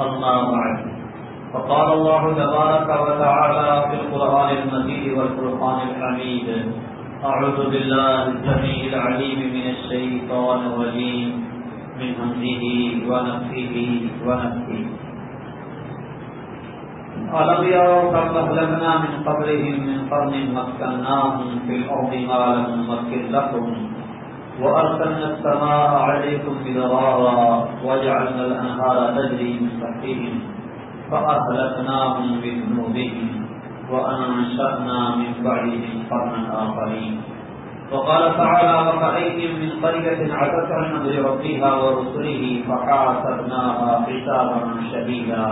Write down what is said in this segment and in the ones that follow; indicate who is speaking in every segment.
Speaker 1: أما بعد. فقال الله تبارك وتعالى في القرآن المجيد والفرقان الحميد، أعوذ بالله السميع العليم من الشيطان الرجيم، من همزه ونفسه ونفسه ألم يروا كم أهلكنا من قبلهم من قرن مكناهم في الأرض ما لم نمكن لكم وأرسلنا السماء عليكم بدرارا وجعلنا الأنهار تجري من تحتهم فأهلكناهم بذنوبهم وأنشأنا من بعدهم قرنا آخرين. وقال تعالى وكأيهم من قرية عتت عن أمر ربها ورسله فحاسبناها حسابا شديدا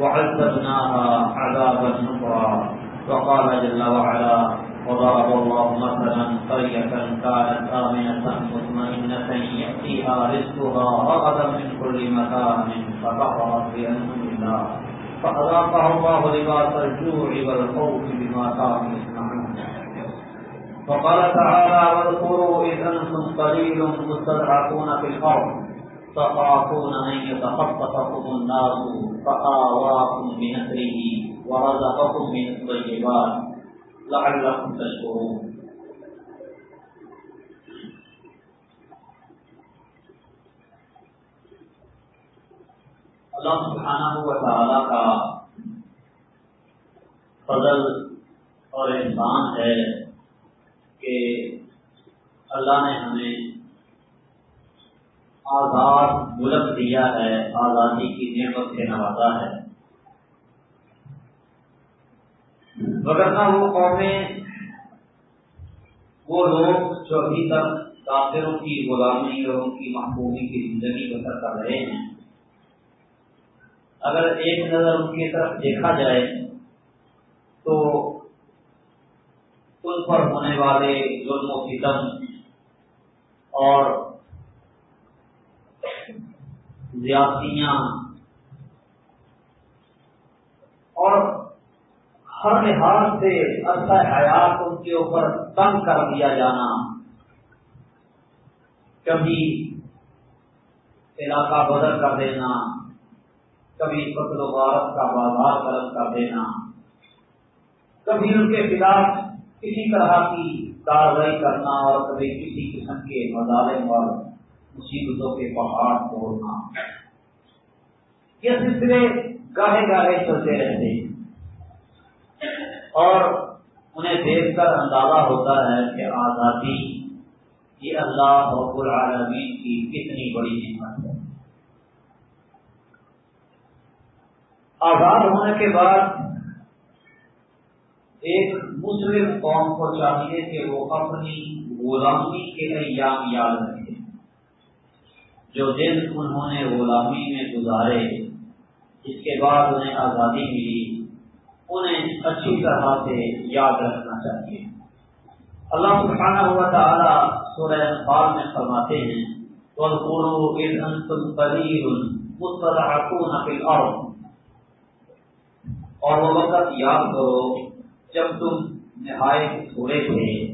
Speaker 1: وعذبناها عذابا نكرا. وقال جل وعلا وضرب الله مثلا قرية كانت آمنة مطمئنة يأتيها رزقها رغدا من كل مكان فكفرت بأنعم الله. فأذاقها الله لباس الجوع والخوف بما كانوا يصنعون. وقال تعالى واذكروا إذ أنتم قليل مستضعفون في الأرض، تخافون أن يتخطفكم الناس، فآواكم بنصره ورزقكم من الطيبات. لعلكم تشكرون اللہ سبحانہ و تعالی کا فضل اور احسان ہے کہ اللہ نے ہمیں آزاد ملک دیا ہے، آزادی کی نعمت سے نوازا ہے۔ وغیرہ وہ قومیں، وہ لوگ جو ابھی تک کافروں کی غلامی اور ان کی محبوبی کی زندگی بسر کر رہے ہیں۔ اگر ایک نظر ان کی طرف دیکھا جائے تو ان پر ہونے والے ظلم و فتم اور زیادتیاں اور ہر لحاظ سے عرصہ حیات ان کے اوپر تنگ کر دیا جانا۔ کبھی علاقہ بدل کر دینا، کبھی فصل و غارت کا بازار قلم کر دینا۔ کبھی ان کے خلاف کسی طرح کی کاروائی کرنا اور کبھی کسی قسم کے مظالم اور مصیبتوں کے پہاڑ توڑنا۔ یہ سلسلے گاہے گاہے چلتے رہتے ہیں۔ اور انہیں دیکھ کر اندازہ ہوتا ہے کہ آزادی یہ اللہ رب العالمین کی کتنی بڑی نعمت ہے۔ آزاد ہونے کے بعد ایک مسلم قوم کو چاہیے کہ وہ اپنی غلامی کے ایام یاد رکھے۔ جو دن انہوں نے غلامی میں گزارے، اس کے بعد انہیں آزادی ملی۔ انہیں اچھی طرح سے یاد رکھنا چاہیے۔ اللہ سبحانہ ہوا تعالیٰ سورہ انفال میں فرماتے ہیں اور وہ وقت یاد کرو جب تم نہایت تھوڑے تھے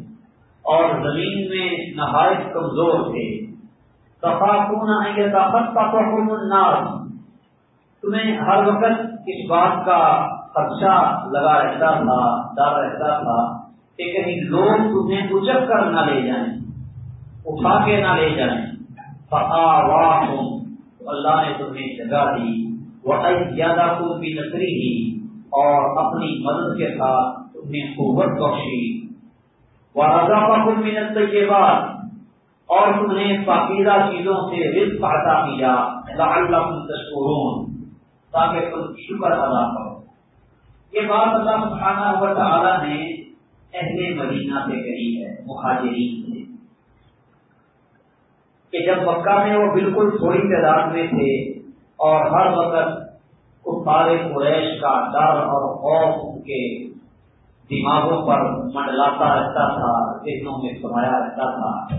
Speaker 1: اور زمین میں نہایت کمزور تھے۔ تفاقون الناس تمہیں ہر وقت اس بات کا خدشہ لگا رہتا تھا، ڈر رہتا تھا کہ کہیں لوگ تمہیں اچک کر نہ لے جائیں، اٹھا کے نہ لے جائیں۔ اللہ نے تمہیں جگہ دی۔ وہ زیادہ کو بھی نسری دی اور اپنی مدد کے ساتھ تمہیں قوت بخشی۔ وہ رضا کم منت کے بعد اور تمہیں پاکیزہ چیزوں سے رزق عطا کیا۔ اللہ تشکرون تاکہ تم شکر ادا کرو۔ یہ بات اللہ سبحانہ و تعالی نے اہل مدینہ سے کہی ہے، مہاجرین سے۔ کہ جب مکہ میں وہ بالکل تھوڑی تعداد میں تھے اور ہر وقت کفار قریش کا ڈر اور خوف ان کے دماغوں پر منڈلاتا رہتا تھا، ذہنوں میں سمایا رہتا تھا۔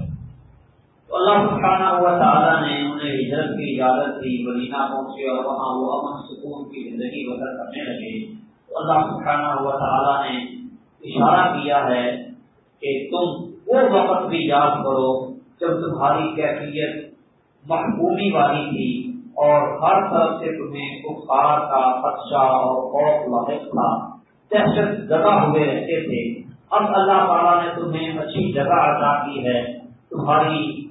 Speaker 1: تو اللہ سبحانہ ہوا تعالیٰ نے انہیں ہجرت کی، اجازت دی، مدینہ پہنچے اور وہاں وہ امن سکون کی زندگی بسر کرنے لگے۔ تو اللہ سبحانہ ہوا تعالیٰ نے اشارہ کیا ہے کہ تم وہ وقت بھی یاد کرو جب تمہاری کیفیت محبوبی والی تھی اور ہر طرف سے تمہیں بخار کا خدشہ اور خوف لاحق تھا۔ دہشت زدہ ہوئے رہتے تھے۔ اب اللہ تعالیٰ نے تمہیں اچھی جگہ ادا کی ہے۔ تمہاری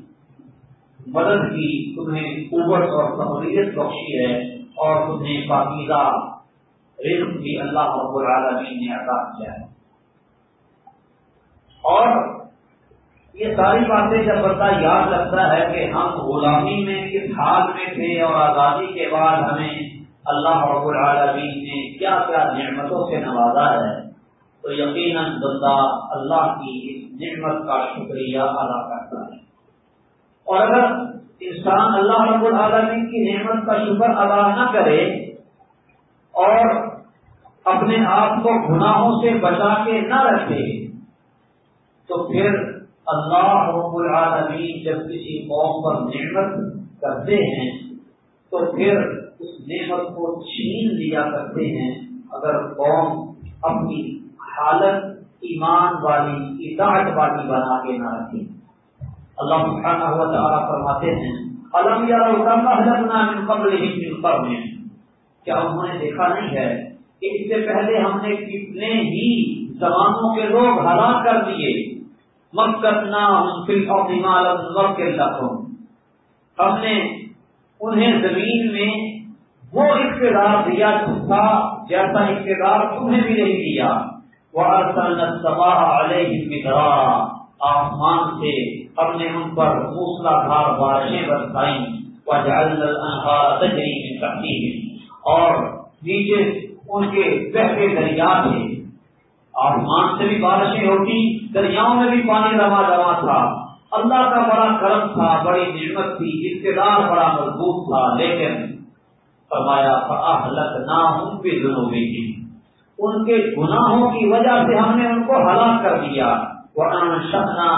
Speaker 1: مدد کی تمہیں قوت اور سہولیت بخشی ہے اور تمہیں پاکیزہ رزق بھی اللہ رب العالمین نے ادا کیا ہے۔ اور یہ ساری باتیں جب بندہ یاد رکھتا ہے کہ ہم غلامی میں کس حال میں تھے اور آزادی کے بعد ہمیں اللہ رب العالمین نے کیا کیا نعمتوں سے نوازا ہے، تو یقیناً بندہ اللہ کی اس نعمت کا شکریہ ادا کرتا ہے۔ اور اگر انسان اللہ رب العالمین کی نعمت کا شکر ادا نہ کرے اور اپنے آپ کو گناہوں سے بچا کے نہ رکھے، تو پھر اللہ رب العالمین جب کسی قوم پر نعمت کرتے ہیں، تو پھر اس نعمت کو چھین لیا کرتے ہیں۔ اگر قوم اپنی حالت ایمان والی، اطاعت والی بنا کے نہ رکھے۔ اللہ سبحانہ ہوا تعالیٰ فرماتے ہیں علم یا قبل ہی میں کیا انہوں نے دیکھا نہیں ہے اس سے پہلے ہم نے کتنے ہی زمانوں کے لوگ ہلاک کر دیے. مکتنا ہم نے انہیں زمین میں وہ اقتدار دیا تھا، جیسا اقتدار تمہیں بھی نہیں دیا. وہ آسمان سے ہم نے ان پر موسلا دھار بارشیں برسائی اور نیچے ان کے بہتے دریا تھے۔ آسمان سے بھی بارشیں ہوتی، دریاؤں میں بھی پانی روا جما تھا۔ اللہ کا بڑا کرم تھا، بڑی نعمت تھی، اقتدار بڑا مضبوط تھا۔ لیکن فرمایا نہ ہوں بھی جنوبی ان کے گناہوں کی وجہ سے ہم نے ان کو ہلاک کر دیا۔ وہ شکنا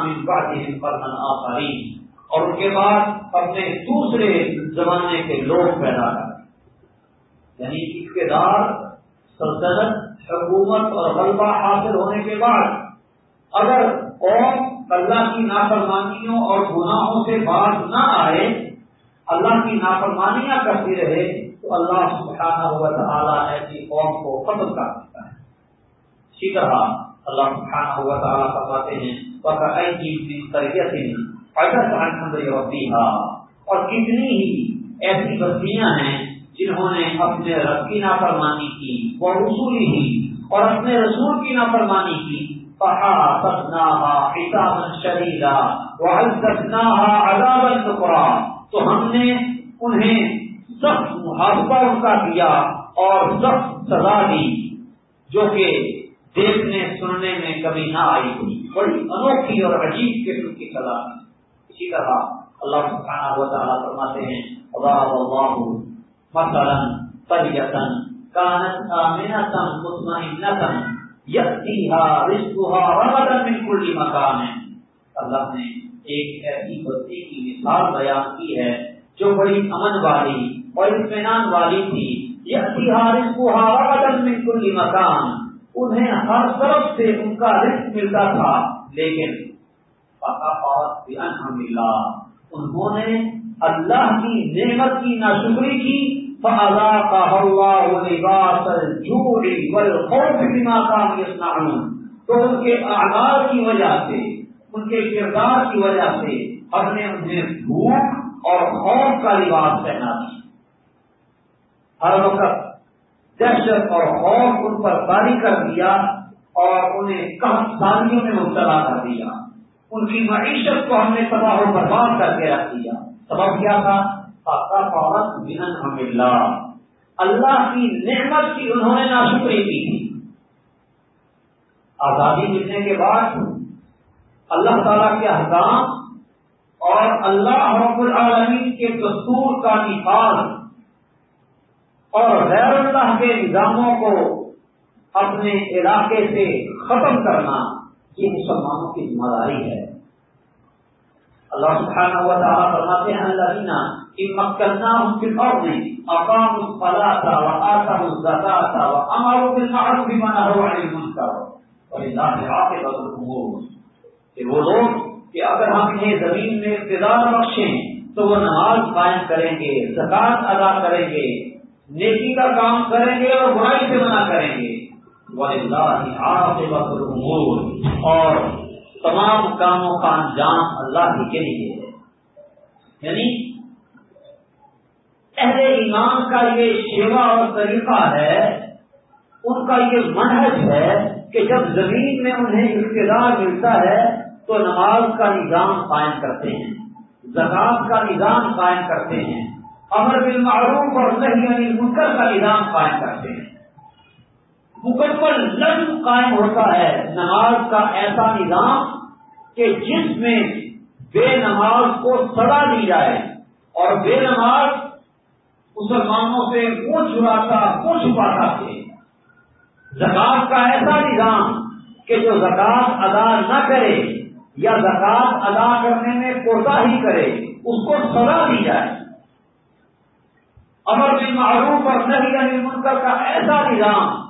Speaker 1: آفاری اور ان کے بعد اپنے دوسرے زمانے کے لوگ پیدا کر۔ یعنی اقتدار سلطنت، حکومت اور غلبہ حاصل ہونے کے بعد اگر قوم اللہ کی نافرمانیوں اور گناہوں سے باز نہ آئے، اللہ کی نافرمانیاں کرتی رہے، تو اللہ سبحانہ ہوا تعالیٰ ایسی قوم کو ختم کر دیتا ہے۔ اسی طرح اللہ سبحانہ ہوا تعالیٰ فرماتے ہیں اور کتنی ہی ایسی بستیاں ہیں جنہوں نے اپنے رب کی نافرمانی کی وہ رسولی ہی اور اپنے رسول کی نافرمانی کی شریدا تو ہم نے انہیں سخت محاسبہ ان کا کیا اور سخت سزا دی، جو کہ دیکھنے سننے میں کبھی نہ آئی ہوئی۔ بڑی انوکھی اور عجیب قسم کی سزا۔ اسی طرح اللہ سبحانہ و تعالیٰ فرماتے ہیں مثلا قرية كانت آمنة مطمئنة يأتيها رزقها رغدا من كل مكان اللہ نے ایک ایسی بستی کی مثال بیان کی ہے جو بڑی امن والی اور اطمینان والی تھی۔ یہ من كل مکان۔ انہیں ہر طرف سے ان کا رزق ملتا تھا، لیکن انہوں نے اللہ کی نعمت کی ناشکری کی تو ان کے آغاز کی وجہ سے، ان کے کردار کی وجہ سے ہم نے انہیں بھوک اور خوف کا لباس پہنا دیا۔ ہر وقت دہشت اور خوف ان پر باری کر دیا اور انہیں کم سالیوں میں مبتلا کر دیا۔ ان کی معیشت کو ہم نے تباہ و برباد کر کے رکھ دیا۔ سبب کیا تھا؟ اللہ۔ کی نعمت کی انہوں نے ناشکری کی۔ تھی آزادی ملنے کے بعد اللہ تعالی کے احکام اور اللہ رب العالمین کے دستور کا نفاذ اور غیر اللہ کے نظاموں کو اپنے علاقے سے ختم کرنا یہ مسلمانوں کی ذمہ داری ہے۔ اللہ سبحانہ و تعالیٰ فرماتے ہیں، الذین ان مکناہم فی الارض اقاموا الصلاة وآتوا الزکاة وامروا بالمعروف ونهوا عن المنکر. وللہ عاقبۃ الامور کہ وہ لوگ، کہ اگر ہم انہیں زمین میں اقتدار بخشیں، تو وہ نماز قائم کریں گے زکات ادا کریں گے، نیکی کا کام کریں گے اور برائی سے منع کریں گے. اور تمام کاموں کا انجام اللہ ہی کے لیے ہے۔ یعنی اہل ایمان کا یہ شیوا اور طریقہ ہے، ان کا یہ منحج ہے کہ جب زمین میں انہیں اقتدار ملتا ہے تو نماز کا نظام قائم کرتے ہیں زکات کا نظام قائم کرتے ہیں، امر بالمعروف اور نہیں علی منکر کا نظام قائم کرتے ہیں۔ مکمل لفظ قائم ہوتا ہے نماز کا ایسا نظام کہ جس میں بے نماز کو سزا دی جائے اور بے نماز مسلمانوں سے منہ چھڑاتا منہ چھپاتا تھے۔ زکات کا ایسا نظام کہ جو زکات ادا نہ کرے یا زکات ادا کرنے میں کوتا ہی کرے، اس کو سزا دی جائے۔ امر بن معروف اور نہیں منکر کا ایسا نظام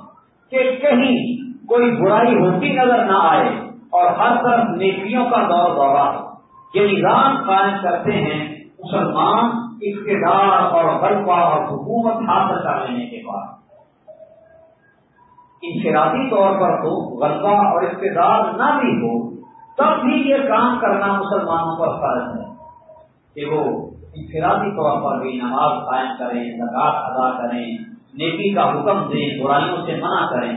Speaker 1: کہ کہیں کوئی برائی ہوتی نظر نہ آئے اور ہر طرف نیکیوں کا دور دورہ۔ یعنی یہ نظام قائم کرتے ہیں مسلمان اقتدار اور غلبہ اور حکومت حاصل کر لینے کے بعد۔ انفرادی طور پر تو غلبہ اور اقتدار نہ بھی ہو، تب بھی یہ کام کرنا مسلمانوں پر فرض ہے کہ وہ انفرادی طور پر بھی نماز قائم کریں زکات ادا کریں نیکی کا حکم دیں، برائیوں سے منع کریں۔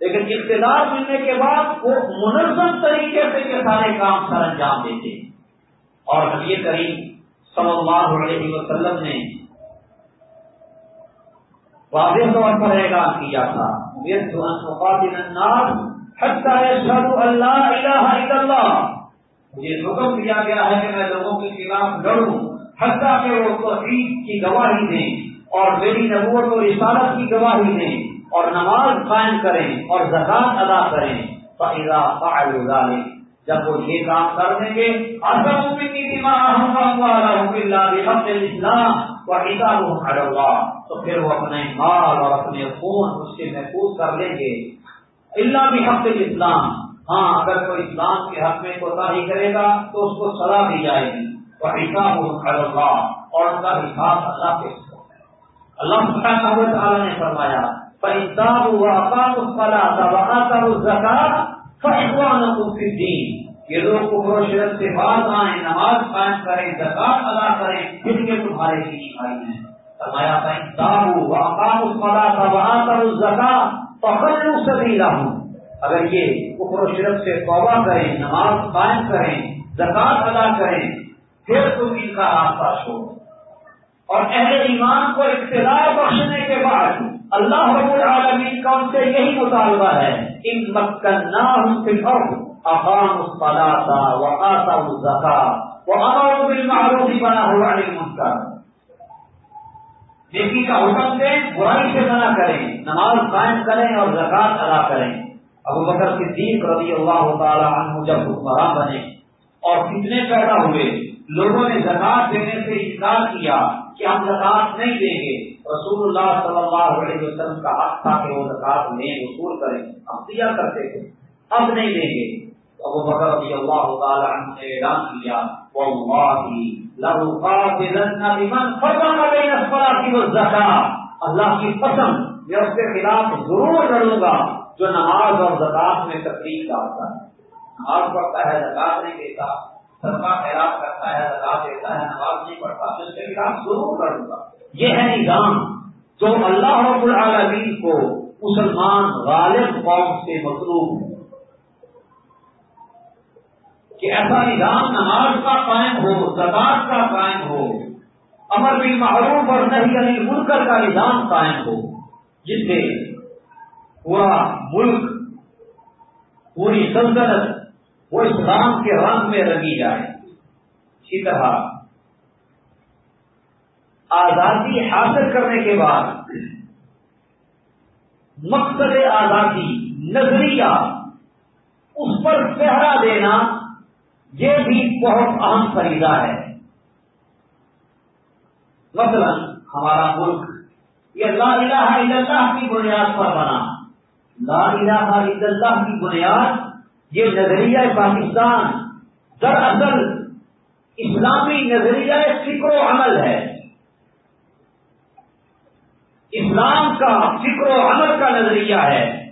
Speaker 1: لیکن اقتدار ملنے کے بعد وہ منظم طریقے سے یہ سارے کام سر انجام دیتے اور نبی کریم صلی اللہ علیہ وسلم نے واضح طور پر اعلان کیا تھا اللہ. مجھے حکم دیا گیا ہے کہ میں لوگوں کے خلاف لڑوں، حتیٰ کہ وہ توحید کی گواہی دیں۔ اور میری نبوت اور رسالت کی گواہی دیں اور نماز قائم کریں اور زکات ادا کریں۔ جب وہ یہ کام کر دیں گے تو پھر وہ اپنے مال اور اپنے خون اس سے محفوظ کر لیں گے۔ اللہ بھی حق اسلام ہاں اگر کوئی اسلام کے حق میں کوتا ہی کرے گا، تو اس کو سزا دی جائے گی۔ وہ حساب اور ان کا حساب اللہ کے اللہ سبحانہ و تعالی نے فرمایا یہ لوگ کفر شرط سے باز آئیں، نماز قائم کریں، زکات ادا کریں پھر یہ تمہارے لیے بھائی ہیں۔ فرمایا پینتابو واقام اسملا تباہ زکا پکڑ سبھی ہوں اگر یہ کفر و شرط سے توبہ کریں، نماز قائم کریں، زکات ادا کریں، پھر تم ان کا راستہ چھوڑو۔ اور اہل ایمان کو اقتدار بخشنے کے بعد اللہ رب العالمین کا ان سے یہی مطالبہ ہے ان مکنا اقام الصلاة وآتوا الزکاة وامروا بالمعروف ونهوا عن المنکر. نیکی کا حکم دیں، برائی سے منع کریں، نماز قائم کریں اور زکات ادا کریں۔ ابو بکر صدیق رضی اللہ تعالی عنہ جب حکمران بنے اور کتنے پیدا ہوئے، لوگوں نے زکات دینے سے انکار کیا۔ کہ ہم زکات نہیں دیں گے؟ رسول اللہ صلی اللہ علیہ وسلم کا حق تھا کہ وہ زکات لیں وصول کریں، ہم دیا کرتے تھے، اب نہیں دیں گے۔ ابو بکر رضی اللہ تعالی عنہ نے اعلان کیا اللہ کی پسند میں اس کے خلاف ضرور لڑوں گا جو نماز اور زکات میں تقریب ڈالتا ہے۔ نماز پڑھتا ہے زکات نہیں دیتا۔ سب خیرات کرتا ہے، زکات دیتا ہے، نماز نہیں پڑھتا، تو اس کے خلاف ضرور کروں گا۔ یہ ہے نظام۔ جو اللہ رب العالمین کو مسلمان غالب قوم سے مطلوب ہے۔ کہ ایسا نظام نماز کا قائم ہو، زکات کا قائم ہو، امر بھی معروف اور نہیں علی منکر کا نظام قائم ہو، جس سے پورا ملک، پوری سلطنت وہ اسلام کے رنگ میں رنگی جائے۔ اسی طرح آزادی حاصل کرنے کے بعد مقصد آزادی، نظریہ، اس پر پہرا دینا یہ بھی بہت اہم فریضہ ہے۔ مثلا ہمارا ملک، یہ لا الہ الا اللہ کی بنیاد پر بنا۔ لا الہ الا اللہ کی بنیاد یہ نظریہ پاکستان دراصل اسلامی نظریہ فکر و عمل ہے۔ اسلام کا فکر و عمل کا نظریہ ہے۔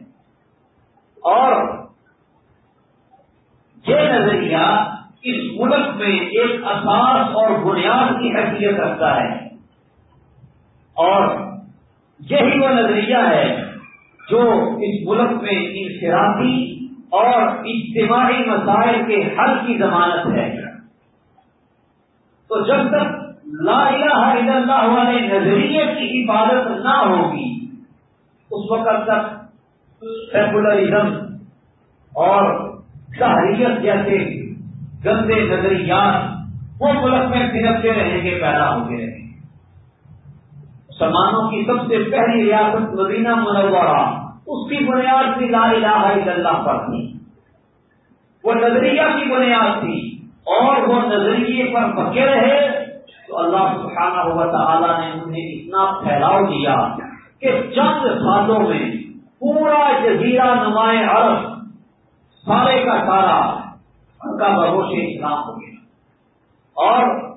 Speaker 1: اور یہ نظریہ اس ملک میں ایک اساس اور بنیاد کی حیثیت رکھتا ہے۔ اور یہی وہ نظریہ ہے جو اس ملک میں انفرادی اور اجتماعی مسائل کے حل کی ضمانت ہے۔ تو جب تک لا الہ الا اللہ والے نظریے کی حفاظت نہ ہوگی، اس وقت تک سیکولرزم اور تحریت جیسے گندے نظریات وہ ملک میں پھرتے رہیں گے، پیدا ہو گئے مسلمانوں کی سب سے پہلی ریاست مدینہ منورہ۔ اس کی بنیاد بھی لا الہ الا اللہ پر تھی۔ وہ نظریہ کی بنیاد تھی اور وہ نظریے پر پکے رہے تو اللہ سبحانہ ہوا تعالیٰ نے انہیں اتنا پھیلاؤ دیا کہ چند سالوں میں پورا جزیرہ نمایاں عرب، سارے کا سارا ان کا بروش اسلام ہو گیا۔ اور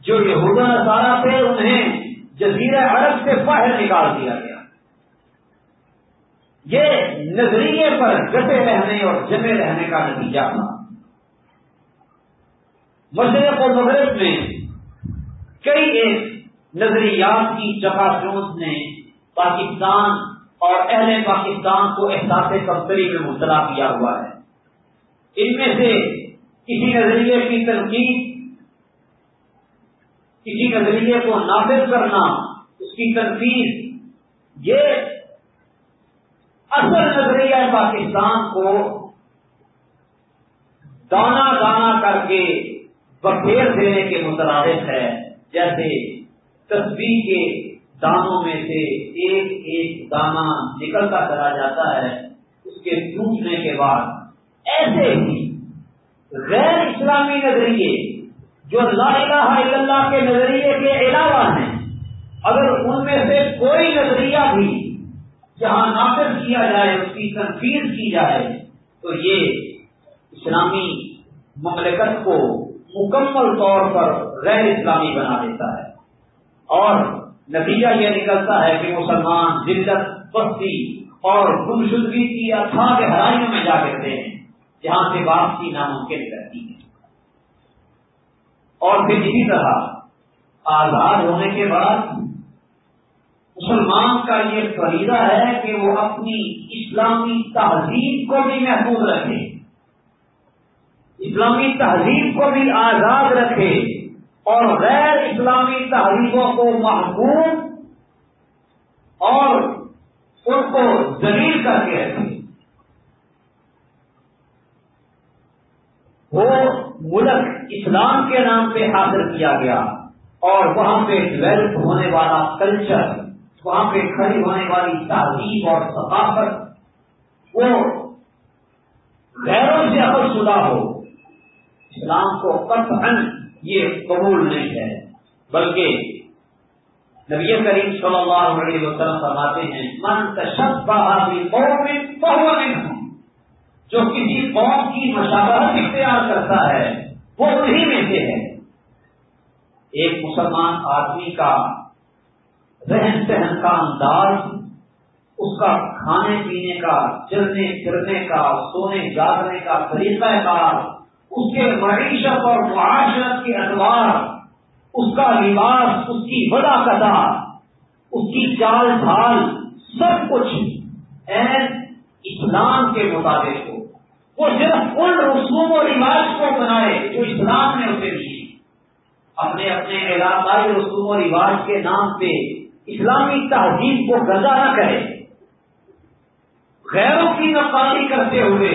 Speaker 1: جو یہودا سارا تھے، انہیں جزیرہ عرب سے باہر نکال دیا گیا۔ یہ نظریے پر ڈٹے رہنے اور جمے رہنے کا نتیجہ تھا مشرق اور مغرب میں کئی ایک نظریات کی چکا چوند نے پاکستان اور اہل پاکستان کو احساس کمپنی میں مبتلا کیا ہوا ہے۔ ان میں سے کسی نظریے کی تنقید، کسی نظریے کو نافذ کرنا، اس کی تنقید، یہ اصل نظریہ پاکستان کو دانا دانا کر کے بکھیر دینے کے مترادف ہے، جیسے تصویر کے دانوں میں سے ایک ایک دانا نکلتا چلا جاتا ہے، اس کے ٹوٹنے کے بعد۔ ایسے ہی غیر اسلامی نظریے جو لا الہ الا اللہ کے نظریے کے علاوہ ہیں، اگر ان میں سے کوئی نظریہ بھی جہاں نافذ کیا جائے، اس کی تنفیذ کی جائے، تو یہ اسلامی مملکت کو مکمل طور پر غیر اسلامی بنا دیتا ہے۔ اور نتیجہ یہ نکلتا ہے کہ مسلمان دلت بستی اور گمشدگی کی اتھا گہرائیوں میں جا کرتے ہیں، جہاں سے واپسی ناممکن کرتی ہے۔ اور پھر اسی طرح آزاد ہونے کے بعد مسلمان کا یہ فریضہ ہے کہ وہ اپنی اسلامی تہذیب کو بھی محفوظ رکھے۔ اسلامی تہذیب کو بھی آزاد رکھے اور غیر اسلامی تہذیبوں کو محفوظ اور ان کو زلیل کر کے رکھے۔ وہ ملک اسلام کے نام پہ حاصل کیا گیا اور وہاں پہ ڈیولپ ہونے والا کلچر وہاں پہ کھڑی ہونے والی تعلیم اور ثقافت وہ غیروں سے اگر شدہ ہو، اسلام کو قطعا یہ قبول نہیں ہے۔ بلکہ نبی کریم صلی اللہ علیہ وسلم فرماتے ہیں، من تشبہ قوم جو کسی قوم کی مشاورت اختیار کرتا ہے، وہ انہی میں سے ہے۔ ایک مسلمان آدمی کا رہن سہن کا انداز، اس کا کھانے پینے کا، چلنے پھرنے کا، سونے جاگنے کا طریقہ کار، اس کے معیشت اور معاشرت کے ادوار، اس کا لباس، اس کی بڑا قدا اس کی چال ڈھال سب کچھ اسلام کے مطابق ہو۔ وہ صرف ان رسوم و رواج کو بنائے جو اسلام نے اسے دی اپنے اپنے علاقائی رسوم و رواج کے نام پہ اسلامی تہذیب کو گزا نہ کرے۔ غیروں کی نقالی کرتے ہوئے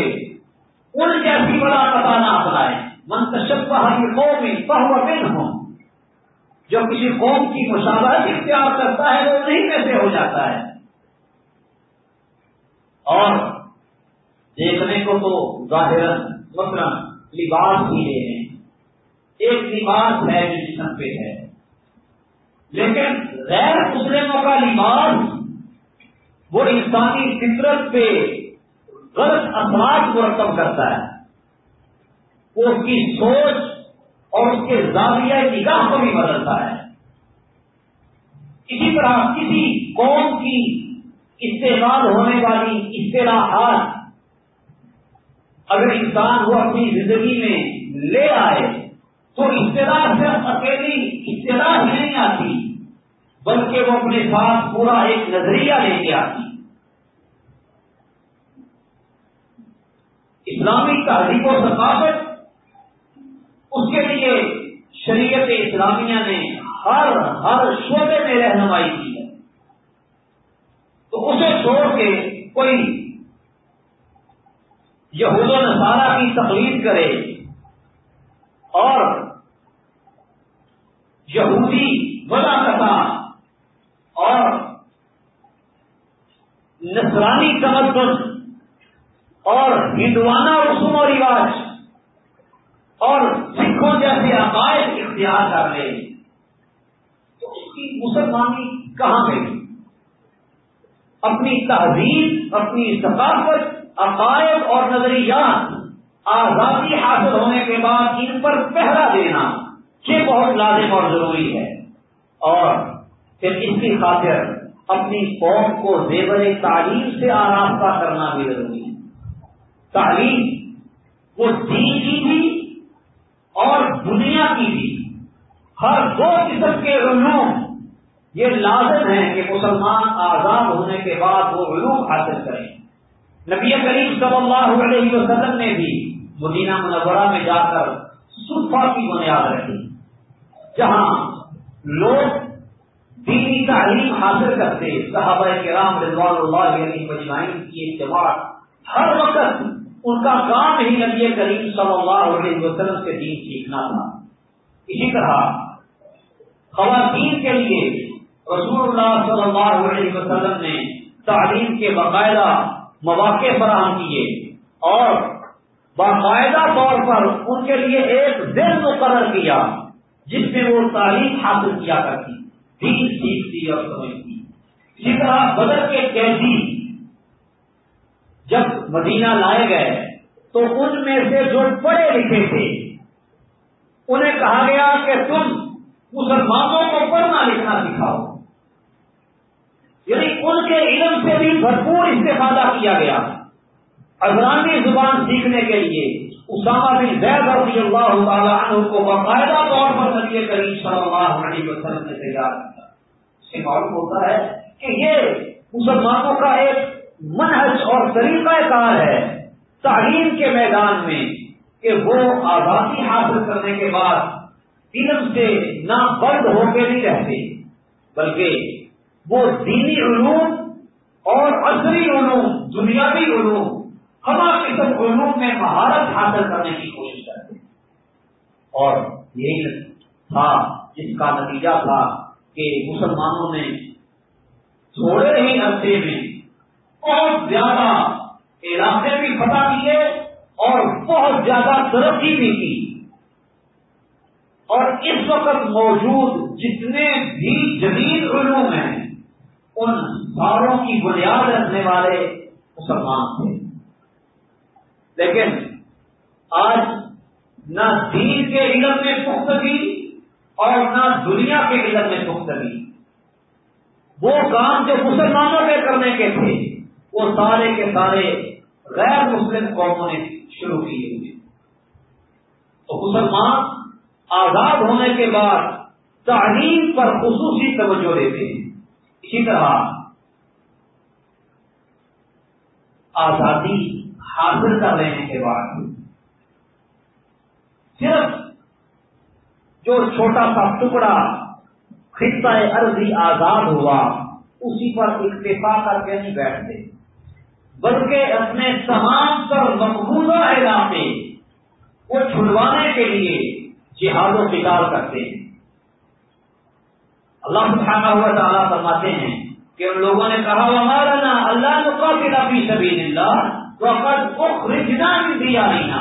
Speaker 1: ان جیسی بڑا پتا نہ اپنائے منتشب قوم پہو بن ہوں جو کسی قوم کی مشاورت اختیار کرتا ہے، وہ نہیں کیسے ہو جاتا ہے۔ اور دیکھنے کو تو ظاہر مثلاً لباس ہی لے ہیں ایک لباس ہے جو جسم پہ ہے۔ لیکن غیر مسلموں کا لباس وہ انسانی فطرت پہ غلط اثرات مرتب کرتا ہے۔ وہ اس کی سوچ اور اس کے زاویہ نگاہ کو بھی بدلتا ہے۔ اسی طرح کسی قوم کی استعمال ہونے والی اصطلاحات اگر انسان وہ اپنی زندگی میں لے آئے تو اصطلاح صرف اکیلی اصطلاح ہی نہیں آتی۔ بلکہ وہ اپنے ساتھ پورا ایک نظریہ لے کے آتی۔ اسلامی تہذیب و ثقافت، اس کے لیے شریعت اسلامیہ نے ہر ہر شعبے میں رہنمائی کی ہے۔ تو اسے چھوڑ کے کوئی یہود و نصارہ کی تقلید کرے اور یہودی بنا کتا اور نسرانی تمدن اور ہندوانہ رسوم و رواج اور سکھوں جیسے عقائد اختیار کر لے تو اس کی مسلمانی کہاں گئی اپنی تہذیب، اپنی ثقافت، عقائد اور نظریات آزادی حاصل ہونے کے بعد ان پر پہرا دینا یہ بہت لازم اور ضروری ہے۔ اور پھر اس کی خاطر اپنی قوم کو زیور تعلیم سے آراستہ کرنا بھی ضروری ہے۔ تعلیم وہ دین کی بھی اور دنیا کی بھی۔ ہر دو قسم کے علوم یہ لازم ہے کہ مسلمان آزاد ہونے کے بعد وہ علوم حاصل کریں۔ نبی کریم صلی اللہ علیہ وسلم نے بھی مدینہ منورہ میں جا کر صفا کی بنیاد رکھی۔ جہاں لوگ دینی تعلیم حاصل کرتے صحابہ کرام رضوان اللہ علیہ مجمعین کی اجتماع ہر وقت ان کا کام ہی نبی کریم صلی اللہ علیہ وسلم سے دین سیکھنا تھا۔ اسی طرح خواتین کے لیے رسول اللہ صلی اللہ علیہ وسلم نے تعلیم کے باقاعدہ مواقع فراہم کیے اور باقاعدہ طور پر ان کے لیے ایک دن مقرر کیا جس میں وہ تعلیم حاصل کیا کرتی۔ دین سیکھتی اور سمجھتی اسی طرح بدر کے قیدی جب مدینہ لائے گئے تو ان میں سے جو پڑھے لکھے تھے، انہیں کہا گیا کہ تم مسلمانوں کو پڑھنا لکھنا سکھاؤ۔ یعنی ان کے علم سے بھی بھرپور استفادہ کیا گیا۔ افغانی زبان سیکھنے کے لیے اسامہ بن زید رضی اللہ تعالیٰ عنہ کو باقاعدہ طور پر نبی کریم صلی اللہ علیہ وسلم نے تیار کیا۔ اس سے معلوم ہوتا ہے کہ یہ مسلمانوں کا ایک منحص اور طریقہ کار ہے تعلیم کے میدان میں کہ وہ آزادی حاصل کرنے کے بعد علم سے نہ بند ہو کے نہیں رہتے، بلکہ وہ دینی علوم اور عصری علوم، دنیاوی علوم ہمارے قسم علوم میں مہارت حاصل کرنے کی کوشش کرتے ہیں۔ اور یہی تھا جس کا نتیجہ تھا کہ مسلمانوں نے تھوڑے ہی عرصے میں بہت زیادہ علاقے بھی فتح کیے اور بہت زیادہ ترقی بھی کی۔ اور اس وقت موجود جتنے بھی جدید علوم ہیں، ان ساروں کی بنیاد رکھنے والے مسلمان تھے۔ لیکن آج نہ دین کے علم میں پختگی اور نہ دنیا کے علم میں پختگی۔ وہ کام جو مسلمانوں کے کرنے کے تھے، وہ سارے کے سارے غیر مسلم قوموں نے شروع کیے ہوئے۔ تو مسلمان آزاد ہونے کے بعد تعلیم پر خصوصی توجہ دیتے ہیں۔ اسی طرح آزادی حاصل کر لینے کے بعد صرف جو چھوٹا سا ٹکڑا خطہ عرضی آزاد ہوا، اسی پر اکتفا کر کے نہیں بیٹھتے۔ بلکہ اپنے تمام تر مقبوضہ علاقے کو چھڑوانے کے لیے جہاد و فکار کرتے ہیں۔ اللہ سبحانہ ہوا تعالیٰ فرماتے ہیں کہ ان لوگوں نے کہا ہمارا نا اللہ تو کافی فی سبیل اللہ تو خریدنا بھی دیا نہیں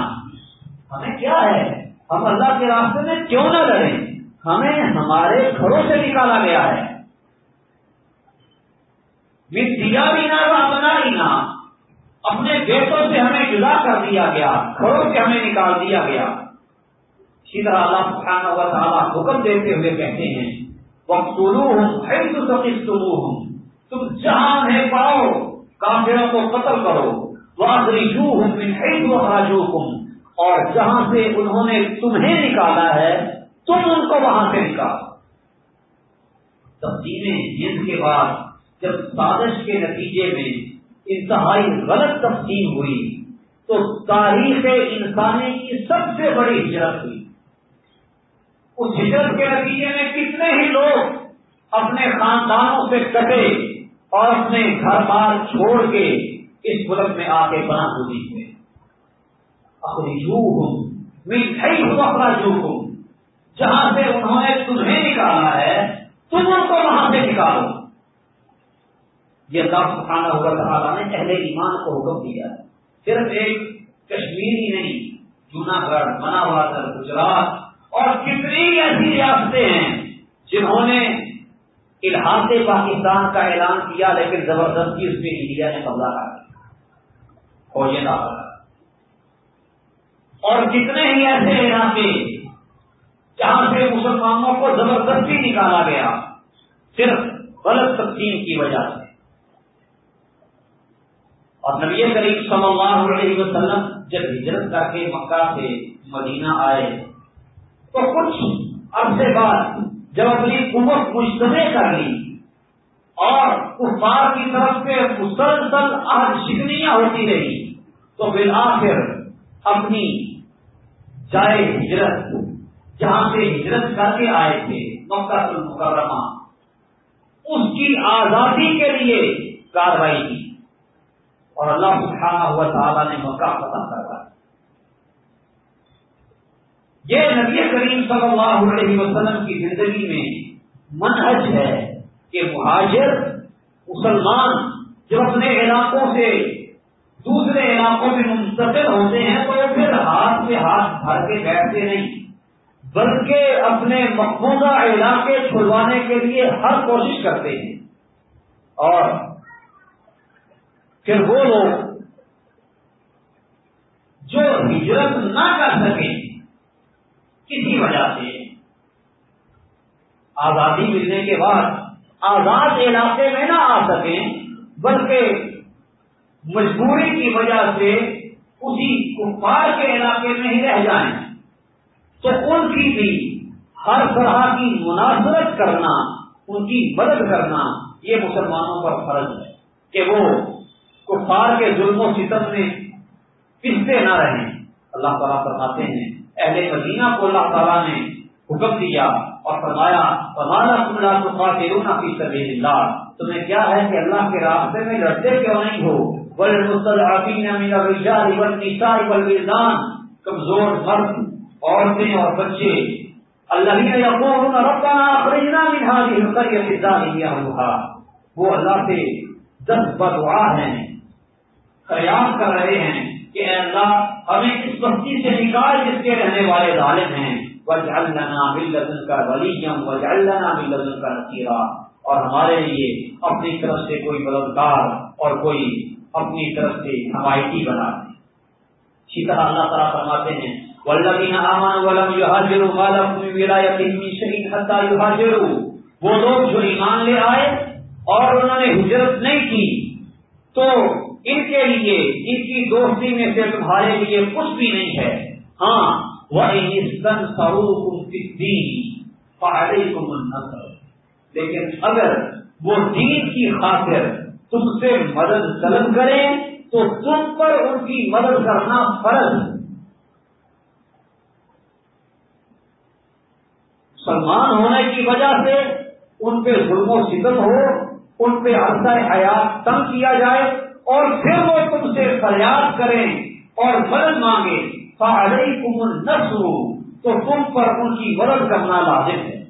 Speaker 1: ہمیں کیا ہے؟ ہم اللہ کے راستے میں کیوں نہ لڑیں؟ ہمیں ہمارے گھروں سے نکالا گیا ہے۔ دیا بھی نہ بنا ہی نہ اپنے بیٹوں سے ہمیں جدا کر دیا گیا، گھروں سے ہمیں نکال دیا گیا۔ اسی طرح اللہ سبحانہ و تعالیٰ حکم دیتے ہوئے کہتے ہیں وقت ہوں ہوں تم جہاں ہے پاؤ، کافروں کو قتل کرو۔ اور جہاں سے انہوں نے تمہیں نکالا ہے، تم ان کو وہاں سے نکالو تفصیلیں جن کے بعد جب سازش کے نتیجے میں انتہائی غلط تقسیم ہوئی، تو تاریخ انسانی کی سب سے بڑی ہجرت ہوئی۔ اس ہجرت کے نتیجے میں کتنے ہی لوگ اپنے خاندانوں سے کٹے اور اپنے گھر بار چھوڑ کے اس ملک میں آ کے بنا ہوئی ہوئے اپنی جو ہوں مٹھائی ہوں اپنا جو ہوں جہاں سے انہوں نے تمہیں نکالا ہے، تم ان کو وہاں سے نکالو. یہ اللہ سبحانہ ہوا تعالیٰ نے اہل ایمان کو حکم دیا. صرف ایک کشمیری نہیں جونا گڑھ منا گجرات، اور کتنی ایسی ریاستیں ہیں جنہوں نے الحاظ پاکستان کا اعلان کیا لیکن زبردستی اس میں انڈیا نے قبضہ کر دیا اور کتنے ہی ایسے علاقے جہاں سے مسلمانوں کو زبردستی نکالا گیا، صرف غلط تقسیم کی وجہ سے۔ اور نبی کریم صلی اللہ علیہ وسلم جب ہجرت کر کے مکہ سے مدینہ آئے، تو کچھ عرصے بعد جب اپنی قوت مشتمل کر لی، اور کفار کی طرف سے مسلسل آج شکنیاں ہوتی رہی۔ تو بالآخر اپنی جائے ہجرت، جہاں سے ہجرت کر کے آئے تھے، مکہ المکرمہ، اس کی آزادی کے لیے کاروائی کی۔ اور اللہ سبحانہ ہوا تعالیٰ نے مکہ فتح کرا یہ نبی کریم صلی اللہ علیہ وسلم کی زندگی میں منحج ہے کہ مہاجر، مسلمان جو اپنے علاقوں سے دوسرے علاقوں میں منتقل ہوتے ہیں تو پھر ہاتھ سے ہاتھ بھر کے بیٹھتے نہیں۔ بلکہ اپنے مقبوضہ علاقے چھلوانے کے لیے ہر کوشش کرتے ہیں۔ اور پھر وہ لوگ جو ہجرت نہ کر سکیں، کسی وجہ سے آزادی ملنے کے بعد آزاد علاقے میں نہ آ سکیں، بلکہ مجبوری کی وجہ سے اسی کفار کے علاقے میں ہی رہ جائیں۔ تو ان کی بھی ہر طرح کی مناسبت کرنا، ان کی مدد کرنا یہ مسلمانوں پر فرض ہے کہ وہ کفار کے ظلم و ستم میں پستے نہ رہیں۔ اللہ تعالیٰ فرماتے ہیں، اہل مدینہ کو اللہ تعالیٰ نے حکم دیا اور فرمایا فرمانا تم کی سبھی اللہ؟ تمہیں کیا ہے کہ اللہ کے راستے میں لڑتے کیوں نہیں ہو؟ والمستضعفین من الرجال والنساء والولدان کمزور مرد، عورتیں اور بچے۔ اللہ وہ اللہ سے دس بدعا ہیں قیام کر رہے ہیں کہ اے اللہ، ہمیں اس بستی سے نکال جس کے رہنے والے ظالم ہیں۔ وجعلنا من لدنك وليا وجعلنا من لدنك نصيرا اور ہمارے لیے اپنی طرف سے کوئی مددگار اور کوئی اپنی طرف سے حمایتی بنا دے اسی طرح اللہ تعالیٰ فرماتے ہیں والذین آمنوا ولم يهاجروا ما لهم من ولایتهم من شيء حتى يهاجروا۔ وہ لوگ جو ایمان لے آئے اور انہوں نے ہجرت نہیں کی، تو ان کے لیے، ان کی دوستی میں سے تمہارے لیے کچھ بھی نہیں ہے۔ ہاں وہ لیکن اگر وہ دین کی خاطر تم سے مدد طلب کریں تو تم پر ان کی مدد کرنا فرض مسلمان ہونے کی وجہ سے ان پہ ظلم و ستم ہو، ان پہ عرصہ حیات تنگ کیا جائے اور پھر وہ تم سے فریاد کریں اور مدد مانگے فارئی کم نسو تو تم پر ان کی مدد کرنا لازم ہے۔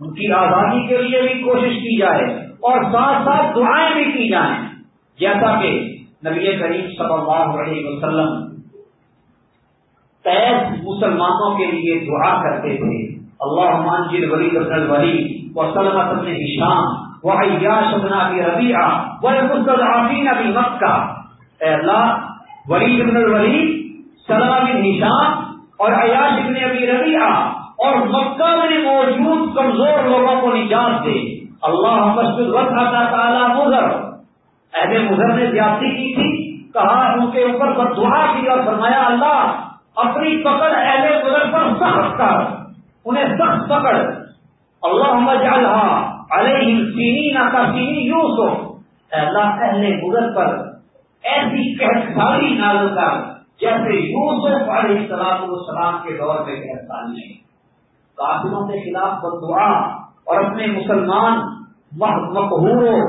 Speaker 1: ان کی آزادی کے لیے بھی کوشش کی جائے۔ اور ساتھ ساتھ دعائیں بھی کی جائیں۔ جیسا کہ نبی کریم صلی اللہ علیہ وسلم مسلمانوں کے لیے دعا کرتے تھے۔ اللہ مانجل ولی ابن ولی و سلمت ابن ہشام وہ عیاش ابن ابی ربیعہ وہ مستضعفین ابی مکہ۔ اے اللہ ولی ابن الولی سلمہ بن ہشام اور عیاش ابن ابی ربیعہ اور مکہ میں موجود کمزور لوگوں کو نجات دے۔ اللہ مسجد کا تعالیٰ مظہر۔ اہل مظہر نے زیادتی کی تھی، کہا ان کے اوپر بد دعا کی اور فرمایا، اللہ اپنی پکڑ اہل مظہر پر سخت کر، انہیں سخت پکڑ۔ اللہ علیہ سینی نہ کا سینی یوں سو اللہ، اہل مظہر پر ایسی کہانی نازل کر، جیسے یوسف علیہ السلام السلام کے دور میں کہانی ہے کافروں کے خلاف بد دعا اور اپنے مسلمان مقہور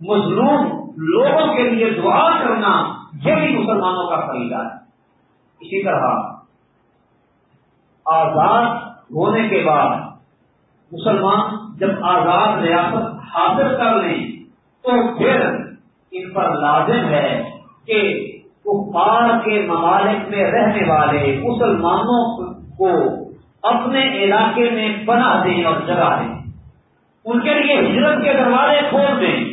Speaker 1: مظلوم لوگوں کے لیے دعا کرنا یہ بھی مسلمانوں کا فریدہ ہے۔ اسی طرح آزاد ہونے کے بعد مسلمان جب آزاد ریاست حاصل کر لیں تو پھر ان پر لازم ہے کہ کفار کے ممالک میں رہنے والے مسلمانوں کو اپنے علاقے میں بنا دیں اور جگہ دیں۔ ان کے لیے ہجرت کے دروازے کھول دیں۔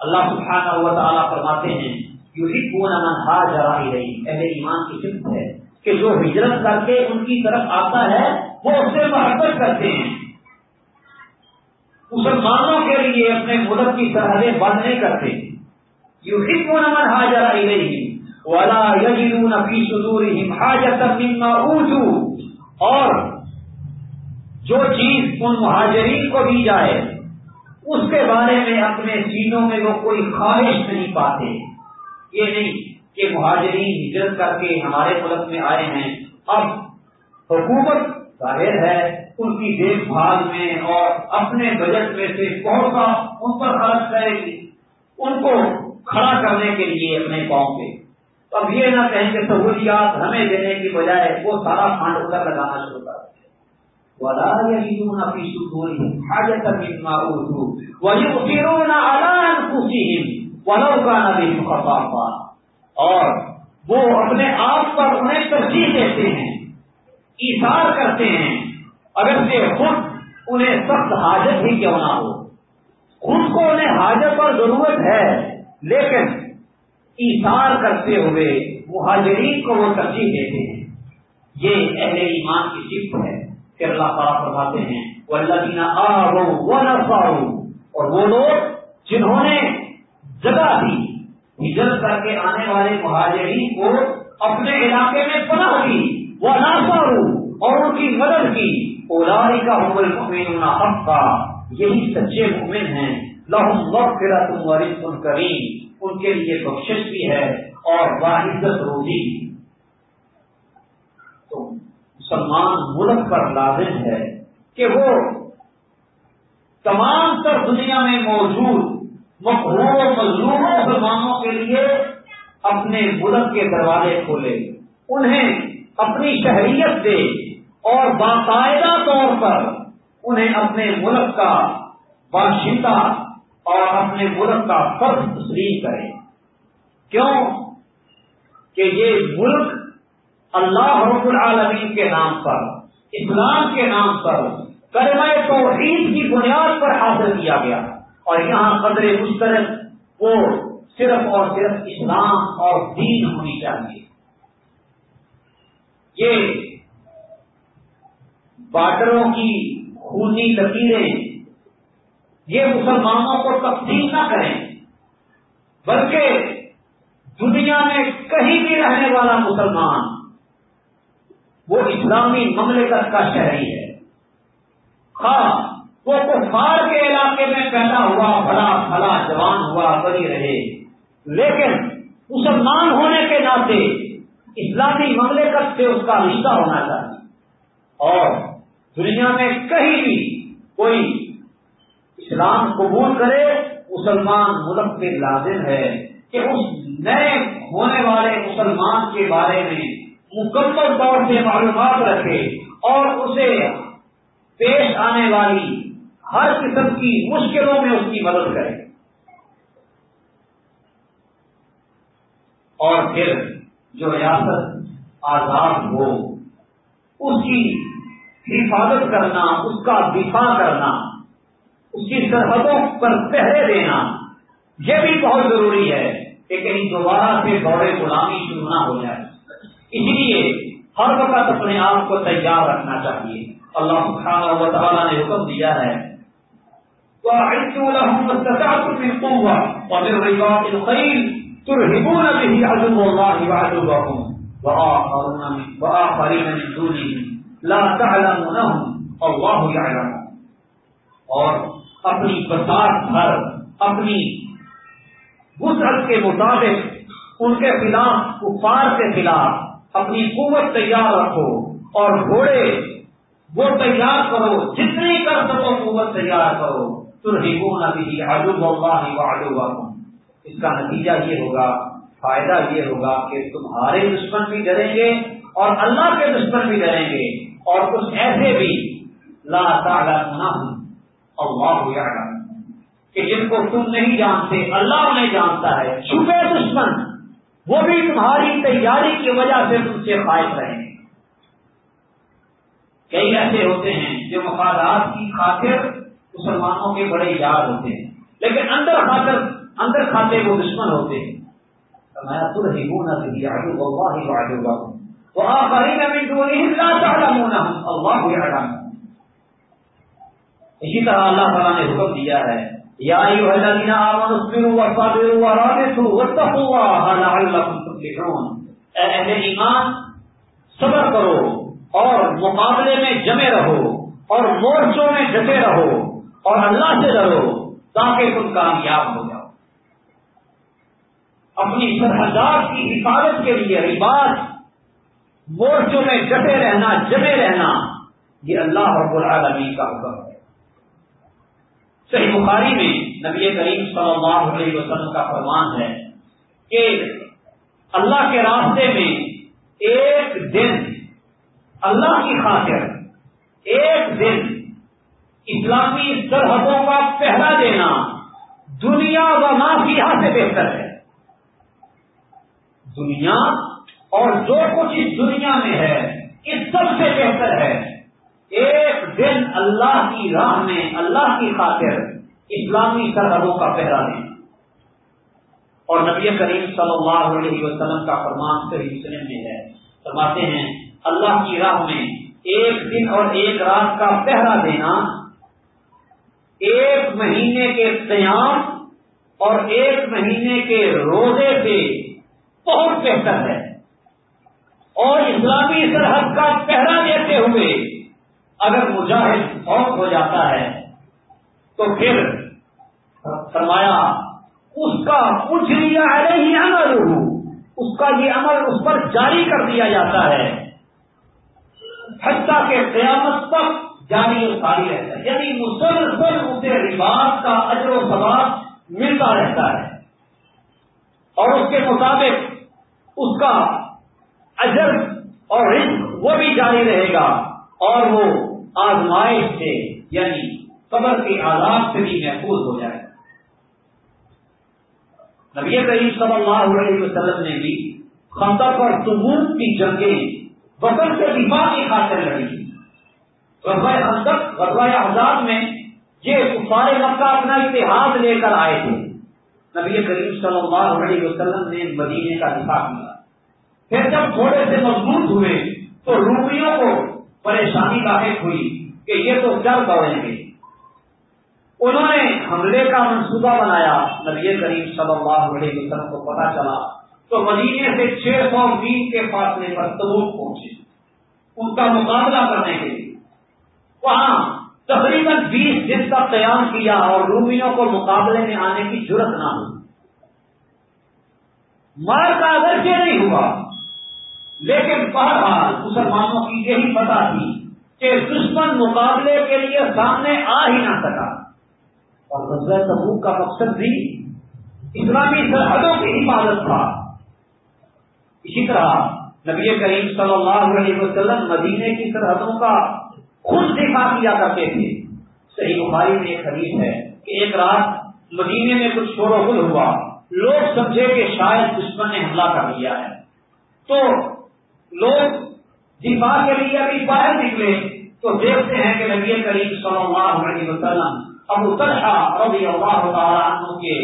Speaker 1: اللہ سبحانہ و تعالیٰ فرماتے ہیں یو ہی پورا من ہار جرا ہی رہی اہل ایمان کی صفت ہے کہ جو ہجرت کر کے ان کی طرف آتا ہے، وہ اس سے محبت کرتے ہیں۔ مسلمانوں کے لیے اپنے ملک کی سرحدیں بند نہیں کرتے۔ یو ہی پورا من ہار جرا ہی رہی والا یجنون فی صدورہم حاجت مما اوتو اور جو چیز ان مہاجرین کو دی جائے، اس کے بارے میں اپنے سینوں میں وہ کوئی خواہش نہیں پاتے۔ یہ نہیں کہ مہاجرین ہجرت کر کے ہمارے ملک میں آئے ہیں۔ اب حکومت ظاہر ہے، ان کی دیکھ بھال میں اور اپنے بجٹ میں سے بہت سا ان پر خرچ کرے گی۔ ان کو کھڑا کرنے کے لیے اپنے پاؤں پہ۔ اب یہ نہ کہیں کہ سہولیات ہمیں دینے کی بجائے وہ سارا فنڈ ادھر لگانا شروع کر ولا يجدون في صدورهم حاجة مما أوتوا ويؤثرون على أنفسهم ولو كان بهم خصاصة۔ اور وہ اپنے آپ پر انہیں ترجیح دیتے ہیں ایثار کرتے ہیں، اگر سے خود انہیں سخت حاجت ہی کیوں نہ ہو۔ خود کو انہیں حاجت پر ضرورت ہے، لیکن ایثار کرتے ہوئے مہاجرین کو وہ ترجیح دیتے ہیں۔ یہ اہل ایمان کی صفت ہے۔ کہ اللہ تعالیٰ فرماتے ہیں وہ اللہ دینا وہ اور وہ لوگ جنہوں نے جگہ دی، ہجرت کر کے آنے والے مہاجرین کو اپنے علاقے میں پناہ دی وہ ناسارو اور ان کی مدد کی۔ اولائی کا حمل ممین حق کا یہی سچے مومن ہیں۔ لہم وقت تم کریم ان کے لیے بخشش بھی ہے اور واحد روزی۔ مسلمان ملک پر لازم ہے کہ وہ تمام تر دنیا میں موجود مقبول مظلوم مسلمانوں کے لیے اپنے ملک کے دروازے کھولے، انہیں اپنی شہریت دے اور باقاعدہ طور پر انہیں اپنے ملک کا باشندہ اور اپنے ملک کا فرض تسلیم کرے۔ کیوں؟ کہ یہ ملک اللہ رب العالمین کے نام پر، اسلام کے نام پر کرمہ توحید کی بنیاد پر حاصل کیا گیا۔ اور یہاں قدر مشترک وہ صرف اور صرف اسلام اور دین ہونی چاہیے۔ یہ بارڈروں کی خونی لکیریں، یہ مسلمانوں کو تقسیم نہ کریں، بلکہ دنیا میں کہیں بھی رہنے والا مسلمان وہ اسلامی مملکت کا شہری ہے۔ ہاں وہ کفار کے علاقے میں پیدا ہوا بڑا بھلا جوان ہوا، بڑی رہے۔ لیکن مسلمان ہونے کے ناطے اسلامی مملکت سے اس کا رشتہ ہونا چاہیے۔ اور دنیا میں کہیں بھی کوئی اسلام قبول کرے، مسلمان ملک پہ لازم ہے کہ اس نئے ہونے والے مسلمان کے بارے میں مکمل طور سے معلومات رکھے اور اسے پیش آنے والی ہر قسم کی مشکلوں میں اس کی مدد کرے۔ اور پھر جو ریاست آزاد ہو، اس کی حفاظت کرنا، اس کا دفاع کرنا، اس کی سرحدوں پر پہرے دینا، یہ بھی بہت ضروری ہے کہ کہیں دوبارہ سے دورے غلامی شروع نہ ہو جائے۔ اس لیے ہر وقت اپنے آپ کو تیار رکھنا چاہیے۔ اللہ سبحانہ و تعالیٰ نے حکم دیا ہے۔ ترهبون به عدو الله وعدوكم وآخرين من دونه لا تعلمونهم الله يعلم۔ اور اپنی بساط بھر اپنی وسعت کے مطابق ان کے خلاف کفار کے خلاف اپنی قوت تیار رکھو اور گھوڑے وہ تیار کرو، جتنی کر سکو قوت تیار کرو۔ ترہبون به عدو الله وعدوكم اس کا نتیجہ یہ ہوگا، فائدہ یہ ہوگا کہ تمہارے دشمن بھی ڈریں گے اور اللہ کے دشمن بھی ڈریں گے۔ اور کچھ ایسے بھی۔ لا تعلم اللہ یعلم۔ کہ جن کو تم نہیں جانتے، اللہ انہیں جانتا ہے۔ چھپے دشمن۔ وہ بھی تمہاری تیاری کی وجہ سے تم سے خواہش رہیں گے۔ کئی ایسے ہوتے ہیں جو مفادات کی خاطر مسلمانوں کے بڑے یاد ہوتے ہیں، لیکن اندر خاطر، اندر کھاتے وہ دشمن ہوتے ہیں۔ اسی طرح اللہ تعالیٰ نے حکم دیا ہے یا ایمان، صبر کرو اور مقابلے میں جمے رہو اور مورچوں میں ڈٹے رہو اور اللہ سے ڈرو تاکہ تم کامیاب ہو جاؤ۔ اپنی سرحدات کی حفاظت کے لیے رواج مورچوں میں ڈٹے رہنا، جمے رہنا، یہ اللہ رب العالمین کا حکم ہے۔ صحیح بخاری میں نبی کریم صلی اللہ علیہ وسلم کا فرمان ہے کہ اللہ کے راستے میں ایک دن اللہ کی خاطر ایک دن اسلامی سرحدوں کا پہلا دینا دنیا و مافیا سے بہتر ہے۔ دنیا اور جو کچھ اس دنیا میں ہے، اس سب سے بہتر ہے۔ ایک دن اللہ کی راہ میں، اللہ کی خاطر اسلامی سرحدوں کا پہرا دیں۔ اور نبی کریم صلی اللہ علیہ وسلم کا فرمان صحیح مسلم میں ہے۔ فرماتے ہیں، اللہ کی راہ میں ایک دن اور ایک رات کا پہرا دینا، ایک مہینے کے قیام اور ایک مہینے کے روزے سے بہت بہتر ہے۔ اور اسلامی سرحد کا پہرا دیتے ہوئے اگر مجاہد فوت ہو جاتا ہے تو پھر فرمایا، اس کا کچھ لیا ہے ہی عمل اس کا یہ عمل اس پر جاری کر دیا جاتا ہے۔ حتیٰ کے قیامت تک جاری اور ساری رہتا ہے۔ یعنی مسلسل اسے رواج کا اجر و ثواب ملتا رہتا ہے۔ اور اس کے مطابق اس کا اجر اور رزق وہ بھی جاری رہے گا اور وہ آزمائش سے یعنی قبر کے آزاد سے بھی محفوظ ہو جائے۔ نبی کریم صلی اللہ علیہ وسلم نے بھی خندق اور تبوت کی جنگیں وطن سے دفاع کی خاطر لڑی۔ غزوہ خندق، غزوہ آزاد میں یہ کفار مکہ اپنا اتحاد لے کر آئے تھے۔ نبی کریم صلی اللہ علیہ وسلم نے مدینے کا دفاع کیا۔ پھر جب تھوڑے سے مضبوط ہوئے تو روپیوں کو پریشانی لاحق ہوئی کہ یہ تو چل دوڑیں گے انہوں نے حملے کا منصوبہ بنایا۔ نبی کریم صلی اللہ علیہ وسلم کو پتا چلا تو مدینے سے چھ سو میل کے فاصلے پر تبوک پہنچے۔ ان کا مقابلہ کرنے کے لیے۔ وہاں تقریباً بیس دن کا قیام کیا اور رومیوں کو مقابلے میں آنے کی ضرورت نہ ہوئی۔ مار کا اگرچہ نہیں ہوا لیکن بہرحال مسلمانوں کی یہی پتا تھی کہ دشمن مقابلے کے لیے سامنے آ ہی نہ سکا۔ اور غزل تبوک کا مقصد بھی اسلامی سرحدوں کی حفاظت تھا۔ اسی طرح نبی کریم صلی اللہ علیہ وسلم مدینے کی سرحدوں کا خود دفاع کیا کرتے تھے۔ صحیح بخاری میں ایک حدیث ہے کہ ایک رات مدینے میں کچھ شور و ہوا۔ لوگ سمجھے کہ شاید دشمن نے حملہ کر لیا ہے۔ تو لوگ دفاع کے لیے ابھی باہر نکلے تو دیکھتے ہیں کہ نبی کریم صلی اللہ علیہ وسلم ابو طلحہ رضی اللہ تعالیٰ عنہ کے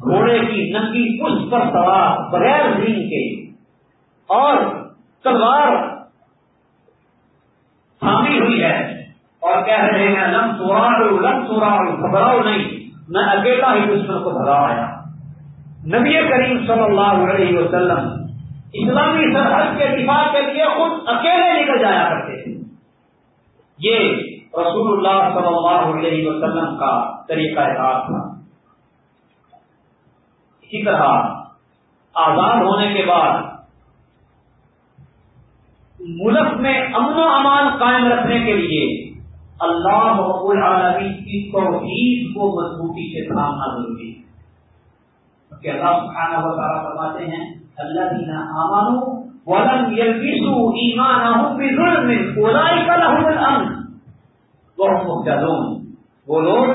Speaker 1: گھوڑے کی ننگی پشت پر سوار بغیر دین کے اور تلوار بھری ہوئی ہے اور کہہ رہے ہیں، لم سوراڑ لم سوراڑ گھبراؤ نہیں، میں اکیلا ہی دشمن کو بھگا آیا۔ نبی کریم صلی اللہ علیہ وسلم اسلامی سرحد کے دفاع کے لیے خود اکیلے نکل جایا کرتے تھے یہ رسول اللہ صلی اللہ علیہ وسلم کا طریقہ کار تھا۔ اسی طرح آزاد ہونے کے بعد ملک میں امن و امان قائم رکھنے کے لیے اللہ رب العالمین کی توحید کو مضبوطی سے تھامنا ضروری ہے کہ اللہ سبحانہ و تعالیٰ فرماتے ہیں اللہ دینا ولم یلبسو بظلم. لهم وهم مهتدون. وہ لوگ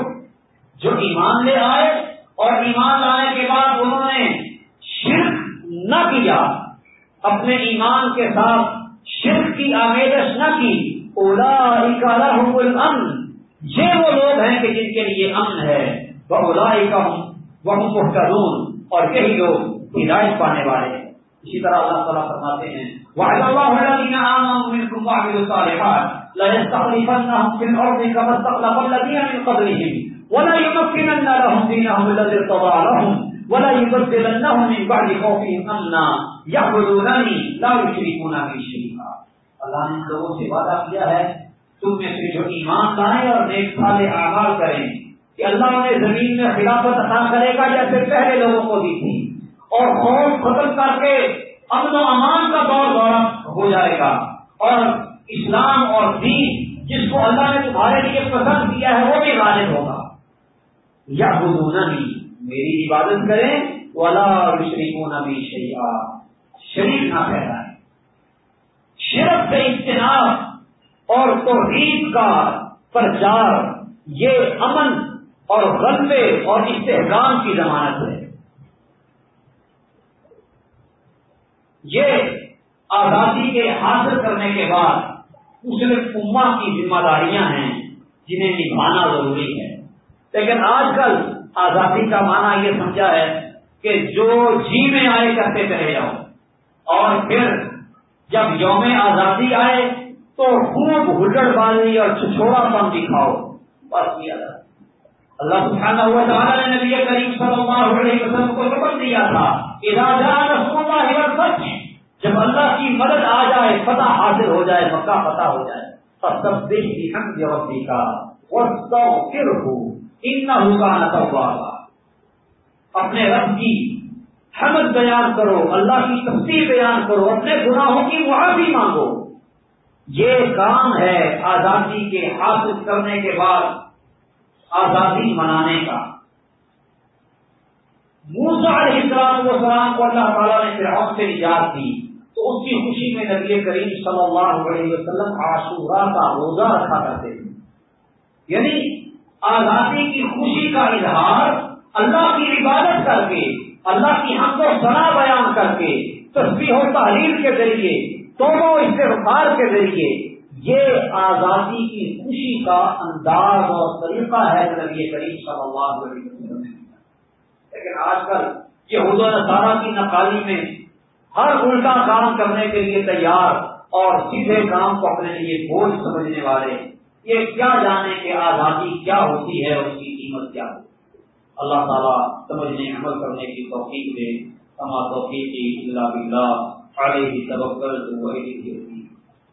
Speaker 1: جو ایمان لے آئے اور ایمان لانے کے بعد انہوں نے شرک نہ کیا، اپنے ایمان کے ساتھ شرک کی آمیزش نہ کی اولا امن یہ وہ لوگ ہیں کہ جن کے لیے امن ہے. وہ اولا وہ محترون اور یہی لوگ ہدایت پانے والے ہیں۔ اسی طرح اللہ تعالیٰ فرماتے ہیں ولا اللہ نے لوگوں سے وعدہ کیا ہے، تم میں سے جو ایمان لائیں اور نیک سالے اعمال کریں، کہ اللہ نے زمین میں خلافت عطا کرے گا جیسے پہلے لوگوں کو دی تھی۔ اور خوف ختم کر کے امن و امان کا دور دورہ ہو جائے گا۔ اور اسلام اور دین جس کو اللہ نے تمہارے لیے پسند کیا ہے، وہ بھی غالب ہوگا۔ یا بھی میری عبادت کریں، ولا شریف نبی شیا شریف نہ پھیلائے شرف سے اجتناب اور توحید کا پرچار، یہ امن اور غلبے اور استحکام کی ضمانت ہے۔ یہ آزادی کے حاصل کرنے کے بعد مسلم اما کی ذمہ داریاں ہیں جنہیں نبھانا ضروری ہے۔ لیکن آج کل آزادی کا معنی یہ سمجھا ہے کہ جو جی میں آئے کرتے چلے جاؤ۔ اور پھر جب یوم آزادی آئے تو خوب ہلڑ بازی اور چھوڑا پن دکھاؤ۔ بس یہ اللہ۔ سبحانہ ہوا تعالیٰ نے نبی کریم صلی اللہ علیہ وسلم کو حکم دیا تھا رسول اللہ سچ جب اللہ کی مدد آ جائے، فتح حاصل ہو جائے، مکہ فتح ہو جائے تب سب دیش کی ہم جوابی کا وہ پھر ہوں اتنا ہوگا نہ اپنے رب کی حمد بیان کرو، اللہ کی تفصیل بیان کرو، اپنے گناہوں کی معافی مانگو۔ یہ کام ہے آزادی کے حاصل کرنے کے بعد، آزادی منانے کا۔ موسا علیہ السلام سلام کو اللہ تعالیٰ نے فرعون سے نجات دی۔ اس کی خوشی میں نبی کریم صلی اللہ علیہ وسلم عاشورہ کا روزہ رکھا کرتے تھے۔ یعنی آزادی کی خوشی کا اظہار، اللہ کی عبادت کر کے، اللہ کی حق و سنا بیان کر کے تصویر و تحریر کے ذریعے دونوں استفار کے ذریعے، یہ آزادی کی خوشی کا انداز اور طریقہ ہے نبی کریم صلی اللہ علیہ وسلم۔ لیکن آج کل یہ حضور نصارہ کی نقالی میں ہر الٹا کام کرنے کے لیے تیار اور سیدھے کام کو اپنے لیے بوجھ سمجھنے والے، یہ کیا جانے کہ آزادی کیا ہوتی ہے اور اس کی قیمت کیا ہوتی ہے؟ اللہ تعالیٰ سمجھنے، عمل کرنے کی توفیق دے۔ ہمارا توفیق اللہ بلّہ علیہ توکل